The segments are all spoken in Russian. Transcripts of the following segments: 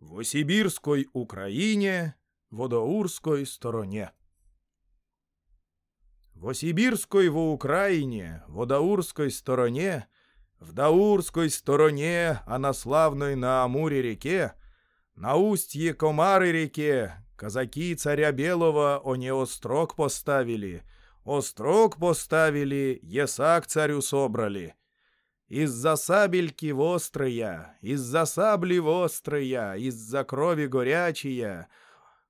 В Осибирской Украине, в Одоурской стороне. В Осибирской в Украине, в Одаурской стороне, в Даурской стороне, а на славной на Амуре реке, на устье Комары реке, казаки царя Белого они острог поставили, острог поставили, есак царю собрали — из-за сабельки вострая, из-за сабли вострая, из-за крови горячая.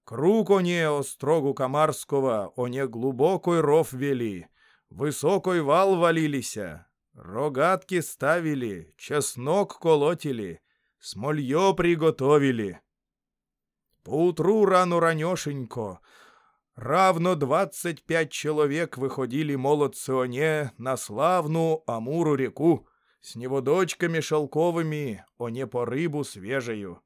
Круг оне острогу Комарского, оне глубокой ров вели, высокой вал валилися, рогатки ставили, чеснок колотили, смолье приготовили. Поутру рано-ранешенько, равно двадцать пять человек выходили молодцы оне на славну Амуру реку, с него дочками шелковыми, о не по рыбу свежею.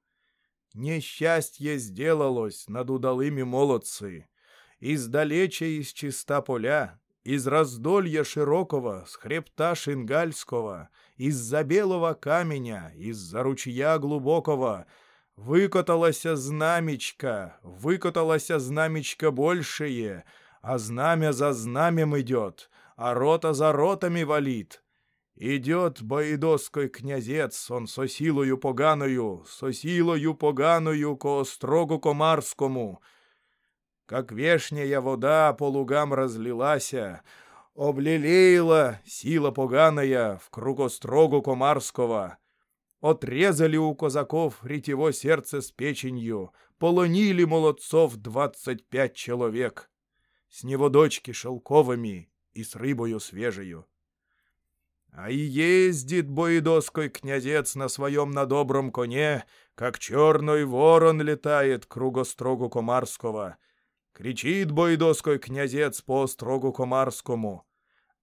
Несчастье сделалось над удалыми молодцы. Издалече из чиста поля, из раздолья широкого, с хребта шингальского, из-за белого каменя, из-за ручья глубокого, выкаталася знамечка, выкаталася знамечка большее, а знамя за знамем идет, а рота за ротами валит, Идет боїдоской князец, он со силою поганою, со силою поганою ко острогу комарскому. Как вешняя вода по лугам разлилася, облелеяла сила поганая в круг острогу комарского. Отрезали у казаков ретево сердце с печенью, полонили молодцов двадцать пять человек. С него дочки шелковыми и с рыбою свежею. А и ездит боедоской князец на своем на добром коне, как черный ворон летает кругострогу Комарского. Кричит боедоской князец по острогу Комарскому.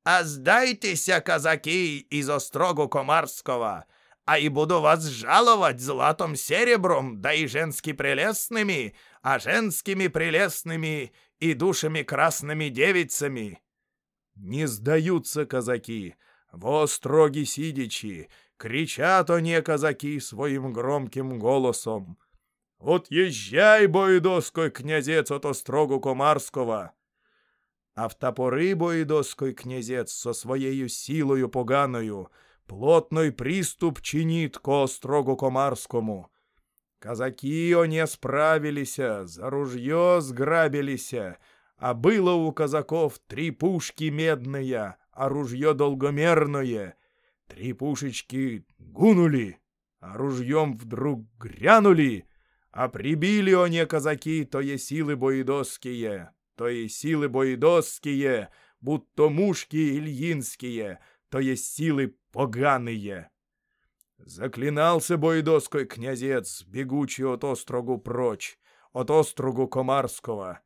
«А сдайтеся, казаки, из острогу Комарского, а и буду вас жаловать златом серебром, да и женски прелестными, а женскими прелестными и душами красными девицами». Не сдаются казаки, — во строги сидячи, кричат они казаки своим громким голосом. «Вот езжай, боїдоской князец от острогу Комарского!» А в топори боїдоской князец со своею силою поганою плотной приступ чинит ко острогу Комарскому. Казаки они справилися, за ружье сграбилися, а было у казаков три пушки медные, а ружье долгомерное. Три пушечки гунули, а ружьем вдруг грянули, а прибили они казаки, то е силы боедосские, то е силы боедосские, будто мушки ильинские, то есть силы поганые. Заклинался боедоской князец, бегучий от острогу прочь, от острогу Комарского,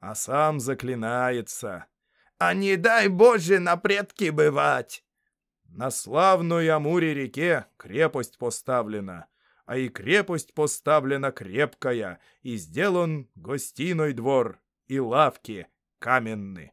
а сам заклинается — а не дай Боже на предки бывать. На славной Амуре реке крепость поставлена, а и крепость поставлена крепкая, и сделан гостиной двор, и лавки каменны.